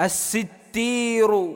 الستير.